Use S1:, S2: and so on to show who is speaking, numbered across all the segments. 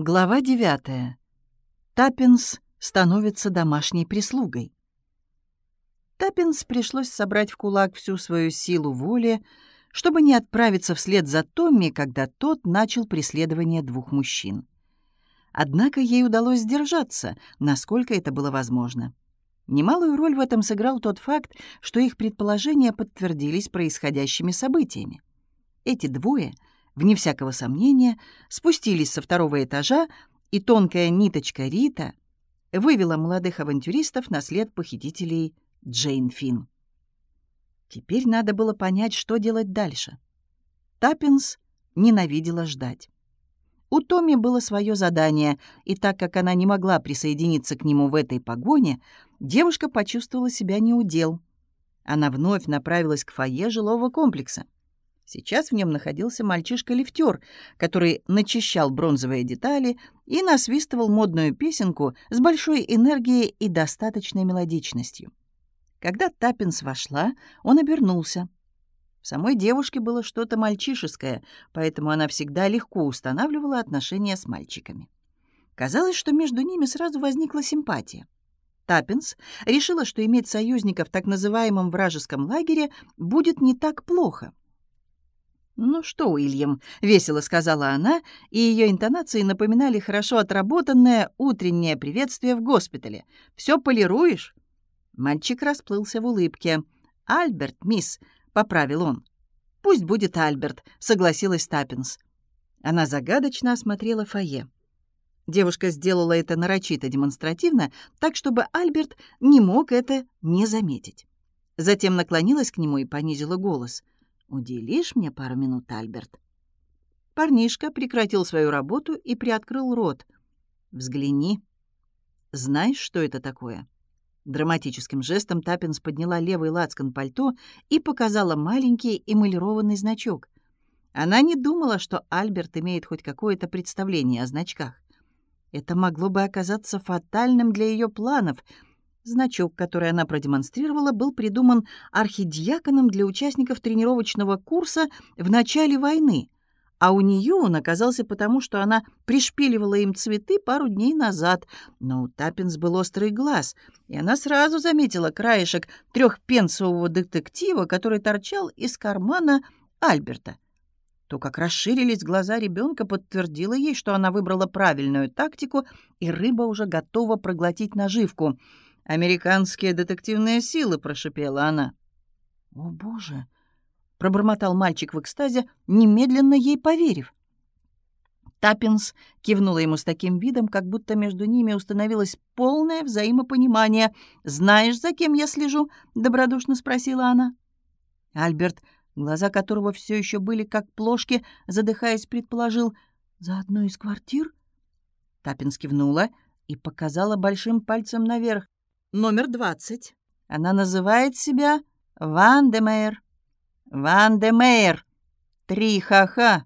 S1: Глава 9. Таппинс становится домашней прислугой. Таппинс пришлось собрать в кулак всю свою силу воли, чтобы не отправиться вслед за Томми, когда тот начал преследование двух мужчин. Однако ей удалось сдержаться, насколько это было возможно. Немалую роль в этом сыграл тот факт, что их предположения подтвердились происходящими событиями. Эти двое — вне всякого сомнения, спустились со второго этажа, и тонкая ниточка Рита вывела молодых авантюристов на след похитителей Джейн Финн. Теперь надо было понять, что делать дальше. Таппинс ненавидела ждать. У Томми было свое задание, и так как она не могла присоединиться к нему в этой погоне, девушка почувствовала себя неудел. Она вновь направилась к фойе жилого комплекса. Сейчас в нем находился мальчишка-лифтер, который начищал бронзовые детали и насвистывал модную песенку с большой энергией и достаточной мелодичностью. Когда Таппинс вошла, он обернулся. В самой девушке было что-то мальчишеское, поэтому она всегда легко устанавливала отношения с мальчиками. Казалось, что между ними сразу возникла симпатия. Таппинс решила, что иметь союзника в так называемом вражеском лагере будет не так плохо — «Ну что, Уильям», — весело сказала она, и ее интонации напоминали хорошо отработанное утреннее приветствие в госпитале. «Все полируешь?» Мальчик расплылся в улыбке. «Альберт, мисс», — поправил он. «Пусть будет Альберт», — согласилась Таппинс. Она загадочно осмотрела фойе. Девушка сделала это нарочито демонстративно, так, чтобы Альберт не мог это не заметить. Затем наклонилась к нему и понизила голос — «Уделишь мне пару минут, Альберт?» Парнишка прекратил свою работу и приоткрыл рот. «Взгляни. Знаешь, что это такое?» Драматическим жестом Таппинс подняла левый лацкан пальто и показала маленький эмалированный значок. Она не думала, что Альберт имеет хоть какое-то представление о значках. Это могло бы оказаться фатальным для ее планов — Значок, который она продемонстрировала, был придуман архидиаконом для участников тренировочного курса в начале войны, а у нее он оказался потому, что она пришпиливала им цветы пару дней назад. Но у Таппинс был острый глаз, и она сразу заметила краешек трехпенсового детектива, который торчал из кармана Альберта. То, как расширились глаза ребенка, подтвердило ей, что она выбрала правильную тактику, и рыба уже готова проглотить наживку — «Американские детективные силы», — прошипела она. «О, Боже!» — пробормотал мальчик в экстазе, немедленно ей поверив. Таппинс кивнула ему с таким видом, как будто между ними установилось полное взаимопонимание. «Знаешь, за кем я слежу?» — добродушно спросила она. Альберт, глаза которого все еще были как плошки, задыхаясь, предположил, «За одной из квартир?» Таппинс кивнула и показала большим пальцем наверх номер 20. Она называет себя Ван де Мейер. Три ха-ха.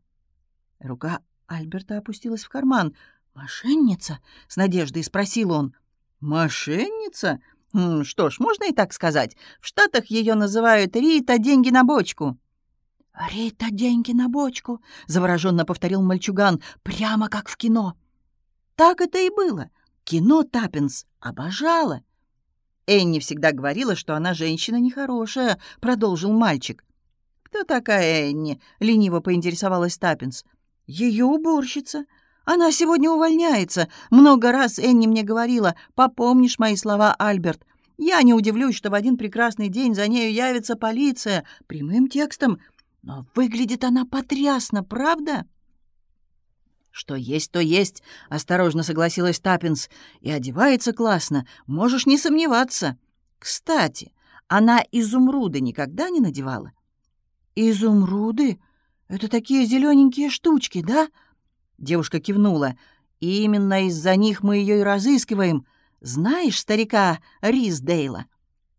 S1: Рука Альберта опустилась в карман. «Мошенница?» — с надеждой спросил он. «Мошенница? Хм, что ж, можно и так сказать. В Штатах ее называют Рита деньги на бочку». «Рита деньги на бочку», — завороженно повторил мальчуган, прямо как в кино. Так это и было. Кино Таппинс обожала. Энни всегда говорила, что она женщина нехорошая», — продолжил мальчик. «Кто такая Энни?» — лениво поинтересовалась Таппинс. «Ее уборщица. Она сегодня увольняется. Много раз Энни мне говорила, попомнишь мои слова, Альберт. Я не удивлюсь, что в один прекрасный день за нею явится полиция. Прямым текстом. Но выглядит она потрясно, правда?» «Что есть, то есть», — осторожно согласилась Таппинс. «И одевается классно, можешь не сомневаться. Кстати, она изумруды никогда не надевала?» «Изумруды? Это такие зелененькие штучки, да?» Девушка кивнула. И «Именно из-за них мы ее и разыскиваем. Знаешь старика Рисдейла?»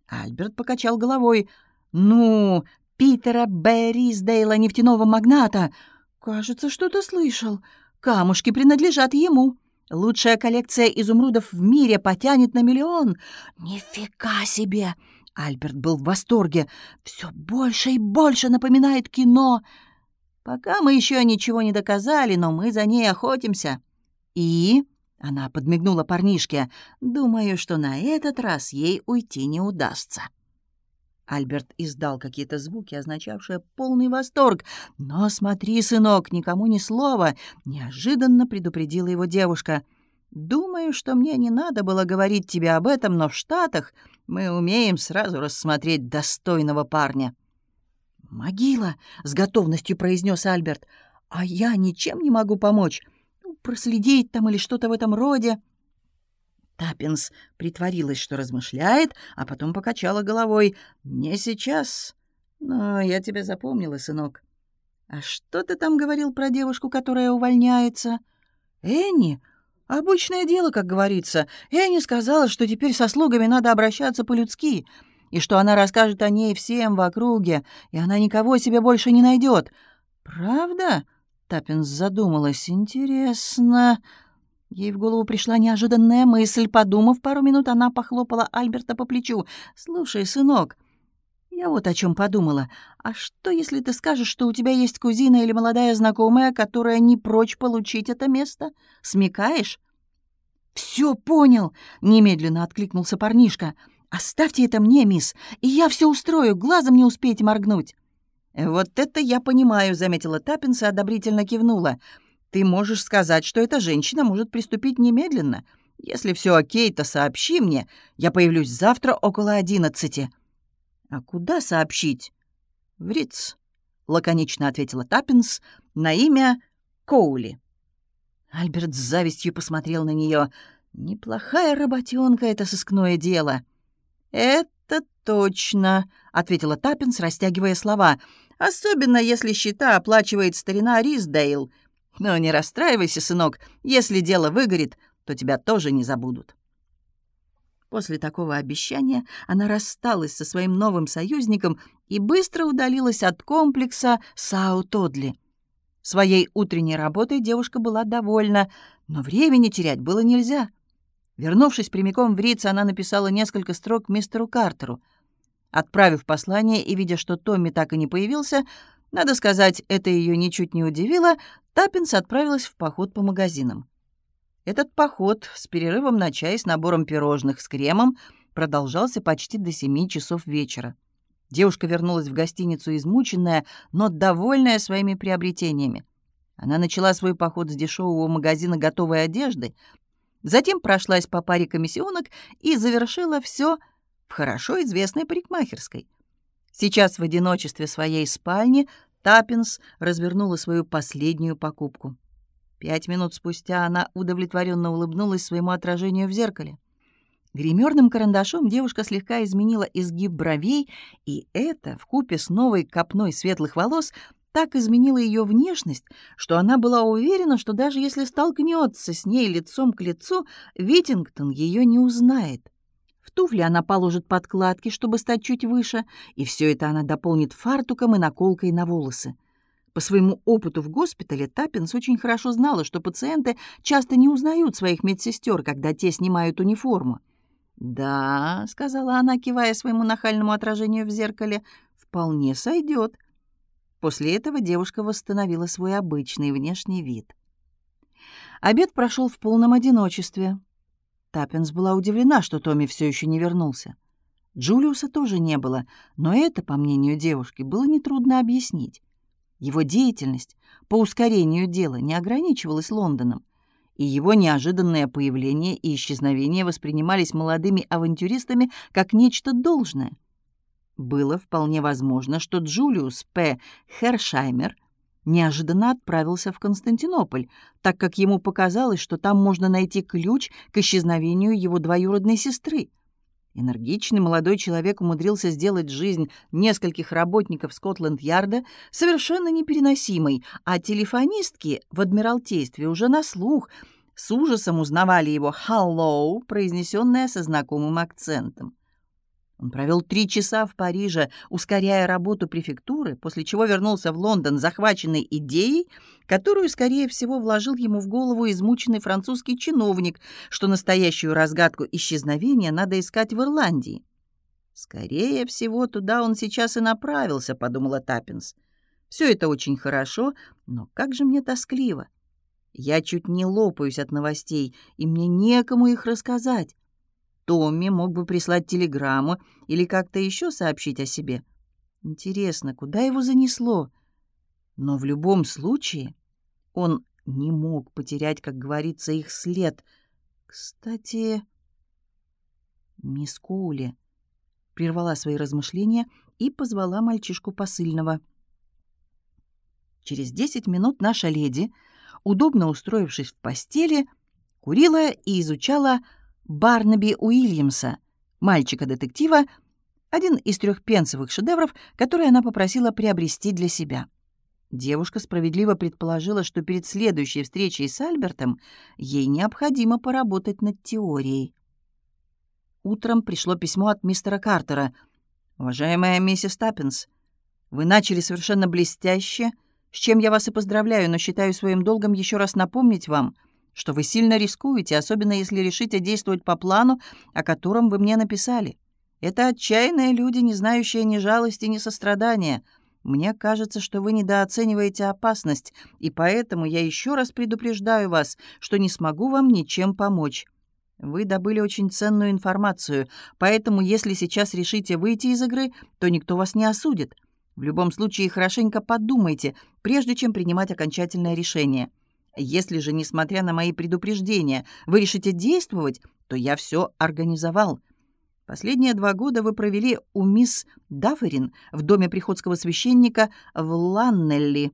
S1: Альберт покачал головой. «Ну, Питера Б. Рисдейла, нефтяного магната. Кажется, что-то слышал. Камушки принадлежат ему. Лучшая коллекция изумрудов в мире потянет на миллион. Нифига себе! Альберт был в восторге. Все больше и больше напоминает кино. Пока мы еще ничего не доказали, но мы за ней охотимся. «И?» — она подмигнула парнишке. «Думаю, что на этот раз ей уйти не удастся». Альберт издал какие-то звуки, означавшие полный восторг. «Но смотри, сынок, никому ни слова!» — неожиданно предупредила его девушка. «Думаю, что мне не надо было говорить тебе об этом, но в Штатах мы умеем сразу рассмотреть достойного парня». «Могила!» — с готовностью произнес Альберт. «А я ничем не могу помочь. Ну, проследить там или что-то в этом роде». Таппинс притворилась, что размышляет, а потом покачала головой. «Не сейчас. Но я тебя запомнила, сынок». «А что ты там говорил про девушку, которая увольняется?» «Энни? Обычное дело, как говорится. Энни сказала, что теперь со слугами надо обращаться по-людски, и что она расскажет о ней всем в округе, и она никого себе больше не найдет. «Правда?» — Таппинс задумалась. «Интересно...» Ей в голову пришла неожиданная мысль. Подумав пару минут, она похлопала Альберта по плечу. «Слушай, сынок, я вот о чем подумала. А что, если ты скажешь, что у тебя есть кузина или молодая знакомая, которая не прочь получить это место? Смекаешь?» «Все понял!» — немедленно откликнулся парнишка. «Оставьте это мне, мисс, и я все устрою, глазом не успеете моргнуть». «Вот это я понимаю», — заметила Таппинс и одобрительно кивнула. Ты можешь сказать, что эта женщина может приступить немедленно. Если все окей, то сообщи мне. Я появлюсь завтра около одиннадцати». «А куда сообщить?» «В Риц», — лаконично ответила Таппинс на имя Коули. Альберт с завистью посмотрел на нее. «Неплохая работенка это сыскное дело». «Это точно», — ответила Таппинс, растягивая слова. «Особенно, если счета оплачивает старина Риздейл. Но не расстраивайся, сынок, если дело выгорит, то тебя тоже не забудут». После такого обещания она рассталась со своим новым союзником и быстро удалилась от комплекса Сау-Тодли. Своей утренней работой девушка была довольна, но времени терять было нельзя. Вернувшись прямиком в Риц, она написала несколько строк мистеру Картеру. Отправив послание и видя, что Томми так и не появился, надо сказать, это ее ничуть не удивило, Таппинс отправилась в поход по магазинам. Этот поход с перерывом на чай с набором пирожных с кремом продолжался почти до семи часов вечера. Девушка вернулась в гостиницу измученная, но довольная своими приобретениями. Она начала свой поход с дешевого магазина готовой одежды, затем прошлась по паре комиссионок и завершила все в хорошо известной парикмахерской. Сейчас в одиночестве своей спальни Таппинс развернула свою последнюю покупку. Пять минут спустя она удовлетворенно улыбнулась своему отражению в зеркале. Гримерным карандашом девушка слегка изменила изгиб бровей, и это, вкупе с новой копной светлых волос, так изменило ее внешность, что она была уверена, что даже если столкнется с ней лицом к лицу, Витингтон ее не узнает. Туфли она положит подкладки, чтобы стать чуть выше, и все это она дополнит фартуком и наколкой на волосы. По своему опыту в госпитале Таппинс очень хорошо знала, что пациенты часто не узнают своих медсестер, когда те снимают униформу. «Да», — сказала она, кивая своему нахальному отражению в зеркале, — «вполне сойдет». После этого девушка восстановила свой обычный внешний вид. Обед прошел в полном одиночестве. Таппинс была удивлена, что Томми все еще не вернулся. Джулиуса тоже не было, но это, по мнению девушки, было нетрудно объяснить. Его деятельность по ускорению дела не ограничивалась Лондоном, и его неожиданное появление и исчезновение воспринимались молодыми авантюристами как нечто должное. Было вполне возможно, что Джулиус П. Хершаймер неожиданно отправился в Константинополь, так как ему показалось, что там можно найти ключ к исчезновению его двоюродной сестры. Энергичный молодой человек умудрился сделать жизнь нескольких работников Скотланд-Ярда совершенно непереносимой, а телефонистки в Адмиралтействе уже на слух с ужасом узнавали его «Hello», произнесенное со знакомым акцентом. Он провел три часа в Париже, ускоряя работу префектуры, после чего вернулся в Лондон, захваченный идеей, которую, скорее всего, вложил ему в голову измученный французский чиновник, что настоящую разгадку исчезновения надо искать в Ирландии. «Скорее всего, туда он сейчас и направился», — подумала Таппинс. «Все это очень хорошо, но как же мне тоскливо. Я чуть не лопаюсь от новостей, и мне некому их рассказать. Томми мог бы прислать телеграмму или как-то еще сообщить о себе. Интересно, куда его занесло? Но в любом случае он не мог потерять, как говорится, их след. Кстати, мисс Коули прервала свои размышления и позвала мальчишку посыльного. Через десять минут наша леди, удобно устроившись в постели, курила и изучала Барнаби Уильямса, мальчика-детектива, один из трех пенсовых шедевров, которые она попросила приобрести для себя. Девушка справедливо предположила, что перед следующей встречей с Альбертом ей необходимо поработать над теорией. Утром пришло письмо от мистера Картера. «Уважаемая миссис Таппинс, вы начали совершенно блестяще, с чем я вас и поздравляю, но считаю своим долгом еще раз напомнить вам, что вы сильно рискуете, особенно если решите действовать по плану, о котором вы мне написали. Это отчаянные люди, не знающие ни жалости, ни сострадания. Мне кажется, что вы недооцениваете опасность, и поэтому я еще раз предупреждаю вас, что не смогу вам ничем помочь. Вы добыли очень ценную информацию, поэтому если сейчас решите выйти из игры, то никто вас не осудит. В любом случае хорошенько подумайте, прежде чем принимать окончательное решение. Если же, несмотря на мои предупреждения, вы решите действовать, то я все организовал. Последние два года вы провели у мисс Дафферин в доме приходского священника в Ланнелли.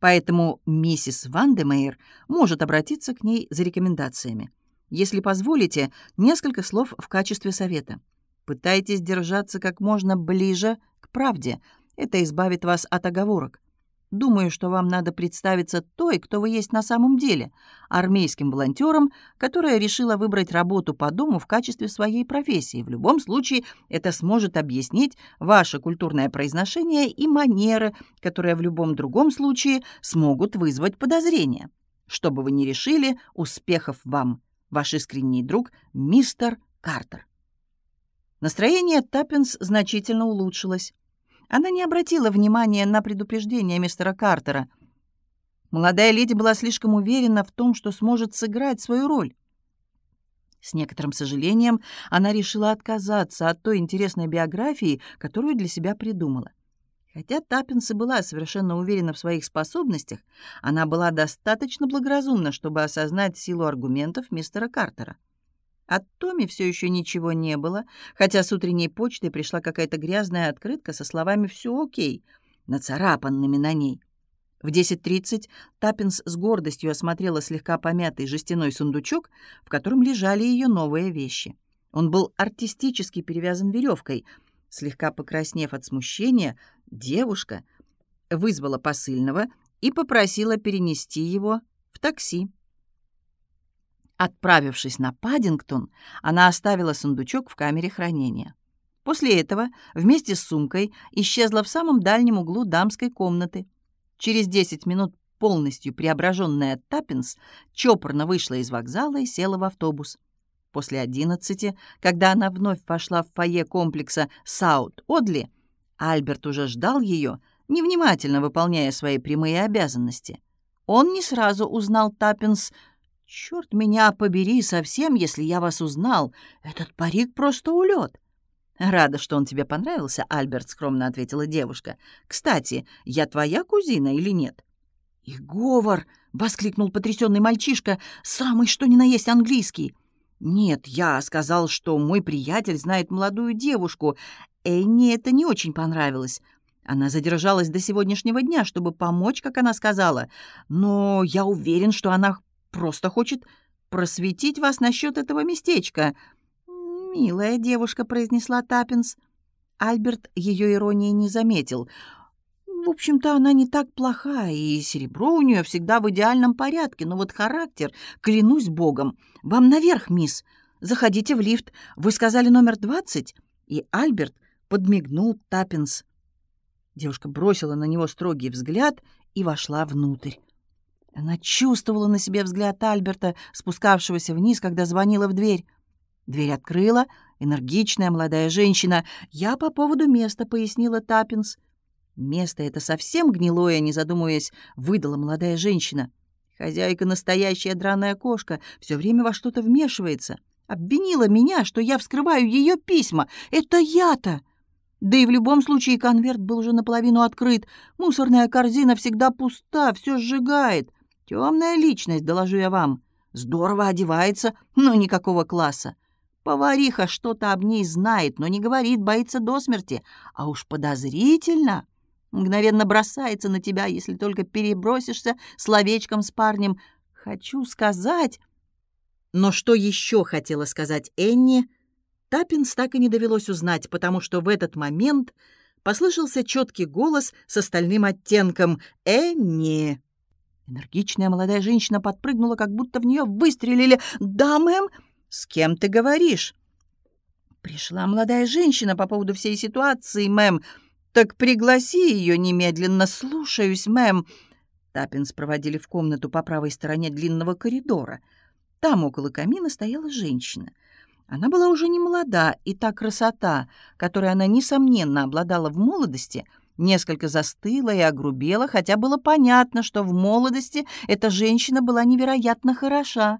S1: Поэтому миссис Вандемейр может обратиться к ней за рекомендациями. Если позволите, несколько слов в качестве совета. Пытайтесь держаться как можно ближе к правде. Это избавит вас от оговорок. Думаю, что вам надо представиться той, кто вы есть на самом деле, армейским волонтером, которая решила выбрать работу по дому в качестве своей профессии. В любом случае, это сможет объяснить ваше культурное произношение и манеры, которые в любом другом случае смогут вызвать подозрения. Что бы вы ни решили, успехов вам! Ваш искренний друг мистер Картер. Настроение Таппинс значительно улучшилось. Она не обратила внимания на предупреждение мистера Картера. Молодая леди была слишком уверена в том, что сможет сыграть свою роль. С некоторым сожалением она решила отказаться от той интересной биографии, которую для себя придумала. Хотя Таппинс и была совершенно уверена в своих способностях, она была достаточно благоразумна, чтобы осознать силу аргументов мистера Картера. От Томи все еще ничего не было, хотя с утренней почты пришла какая-то грязная открытка со словами «все окей», нацарапанными на ней. В 10.30 Таппинс с гордостью осмотрела слегка помятый жестяной сундучок, в котором лежали ее новые вещи. Он был артистически перевязан веревкой. Слегка покраснев от смущения, девушка вызвала посыльного и попросила перенести его в такси. Отправившись на Паддингтон, она оставила сундучок в камере хранения. После этого вместе с сумкой исчезла в самом дальнем углу дамской комнаты. Через 10 минут полностью преображенная Таппинс чопорно вышла из вокзала и села в автобус. После одиннадцати, когда она вновь вошла в фойе комплекса Саут-Одли, Альберт уже ждал ее, невнимательно выполняя свои прямые обязанности. Он не сразу узнал Таппинс — «Черт меня побери совсем, если я вас узнал. Этот парик просто улет». «Рада, что он тебе понравился, Альберт», — скромно ответила девушка. «Кстати, я твоя кузина или нет?» «И говор!» — воскликнул потрясенный мальчишка, самый что ни на есть английский. «Нет, я сказал, что мой приятель знает молодую девушку. Энни это не очень понравилось. Она задержалась до сегодняшнего дня, чтобы помочь, как она сказала. Но я уверен, что она просто хочет просветить вас насчет этого местечка». «Милая девушка», — произнесла Таппинс. Альберт ее иронии не заметил. «В общем-то, она не так плоха, и серебро у нее всегда в идеальном порядке, но вот характер, клянусь богом. Вам наверх, мисс. Заходите в лифт. Вы сказали номер двадцать?» И Альберт подмигнул Таппинс. Девушка бросила на него строгий взгляд и вошла внутрь. Она чувствовала на себе взгляд Альберта, спускавшегося вниз, когда звонила в дверь. Дверь открыла энергичная молодая женщина. «Я по поводу места», — пояснила Таппинс. «Место это совсем гнилое», — не задумываясь, выдала молодая женщина. Хозяйка настоящая драная кошка, все время во что-то вмешивается. Обвинила меня, что я вскрываю ее письма. Это я-то! Да и в любом случае конверт был уже наполовину открыт. Мусорная корзина всегда пуста, все сжигает. Темная личность, доложу я вам. Здорово одевается, но никакого класса. Повариха что-то об ней знает, но не говорит, боится до смерти. А уж подозрительно. Мгновенно бросается на тебя, если только перебросишься словечком с парнем. Хочу сказать... Но что еще хотела сказать Энни, Таппинс так и не довелось узнать, потому что в этот момент послышался четкий голос с остальным оттенком «Энни». Энергичная молодая женщина подпрыгнула, как будто в нее выстрелили. «Да, мэм!» «С кем ты говоришь?» «Пришла молодая женщина по поводу всей ситуации, мэм. Так пригласи ее немедленно. Слушаюсь, мэм». Таппинс проводили в комнату по правой стороне длинного коридора. Там около камина стояла женщина. Она была уже не молода, и та красота, которой она, несомненно, обладала в молодости, несколько застыла и огрубела, хотя было понятно, что в молодости эта женщина была невероятно хороша.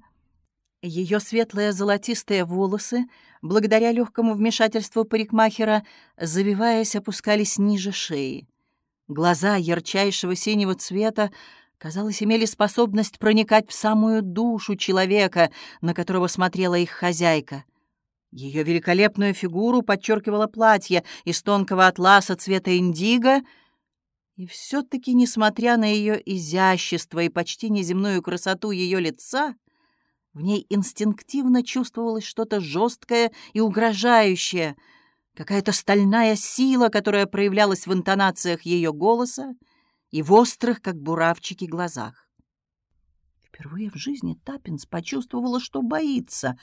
S1: Ее светлые золотистые волосы, благодаря легкому вмешательству парикмахера, завиваясь, опускались ниже шеи. Глаза ярчайшего синего цвета, казалось, имели способность проникать в самую душу человека, на которого смотрела их хозяйка. Ее великолепную фигуру подчеркивало платье из тонкого атласа цвета индиго, и все-таки, несмотря на ее изящество и почти неземную красоту ее лица, в ней инстинктивно чувствовалось что-то жесткое и угрожающее, какая-то стальная сила, которая проявлялась в интонациях ее голоса и в острых, как буравчики, глазах. Впервые в жизни Таппинс почувствовала, что боится.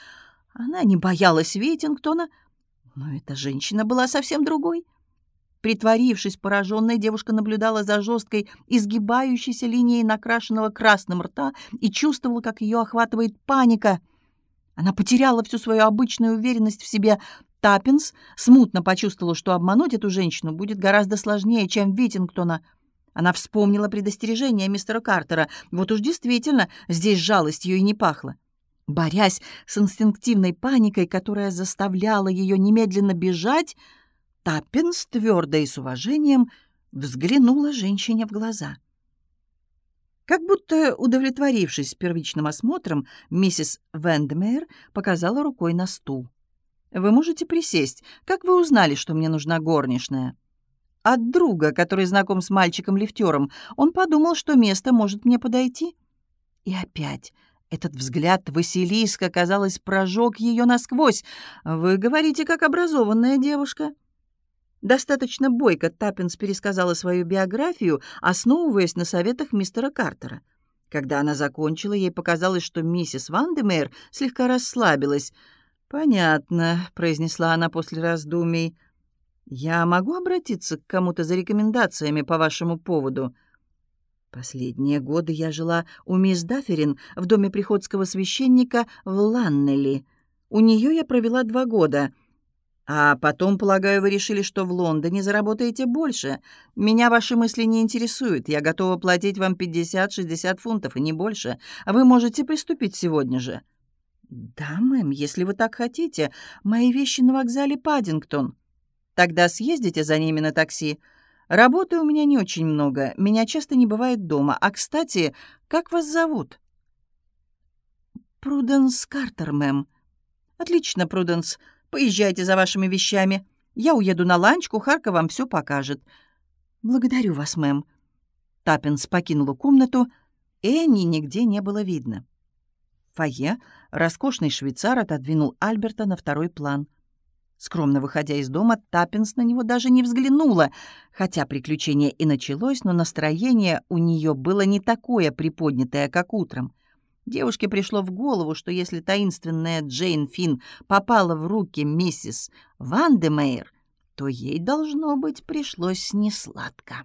S1: Она не боялась Витингтона, но эта женщина была совсем другой — Притворившись пораженной, девушка наблюдала за жесткой, изгибающейся линией накрашенного красным рта и чувствовала, как ее охватывает паника. Она потеряла всю свою обычную уверенность в себе. Таппинс смутно почувствовала, что обмануть эту женщину будет гораздо сложнее, чем Витингтона. Она вспомнила предостережение мистера Картера. Вот уж действительно, здесь жалостью и не пахло. Борясь с инстинктивной паникой, которая заставляла ее немедленно бежать, Таппинс твердо и с уважением взглянула женщине в глаза. Как будто удовлетворившись первичным осмотром, миссис Вендмейр показала рукой на стул. «Вы можете присесть. Как вы узнали, что мне нужна горничная?» «От друга, который знаком с мальчиком-лифтером. Он подумал, что место может мне подойти». И опять этот взгляд Василиска, казалось, прожег ее насквозь. «Вы говорите, как образованная девушка». Достаточно бойко Таппинс пересказала свою биографию, основываясь на советах мистера Картера. Когда она закончила, ей показалось, что миссис Вандемейр слегка расслабилась. «Понятно», — произнесла она после раздумий. «Я могу обратиться к кому-то за рекомендациями по вашему поводу?» «Последние годы я жила у мисс Дафферин в доме приходского священника в Ланнелли. У нее я провела два года — а потом, полагаю, вы решили, что в Лондоне заработаете больше. Меня ваши мысли не интересуют. Я готова платить вам 50-60 фунтов и не больше. А вы можете приступить сегодня же». «Да, мэм, если вы так хотите. Мои вещи на вокзале Паддингтон. Тогда съездите за ними на такси. Работы у меня не очень много. Меня часто не бывает дома. А, кстати, как вас зовут?» «Пруденс Картер, мэм». «Отлично, Пруденс. Поезжайте за вашими вещами. Я уеду на ланч, кухарка вам все покажет». «Благодарю вас, мэм». Таппинс покинула комнату. Энни нигде не было видно. В фойе роскошный швейцар отодвинул Альберта на второй план. Скромно выходя из дома, Таппинс на него даже не взглянула, хотя приключение и началось, но настроение у нее было не такое приподнятое, как утром. Девушке пришло в голову, что если таинственная Джейн Финн попала в руки миссис Вандемейр, то ей, должно быть, пришлось несладко.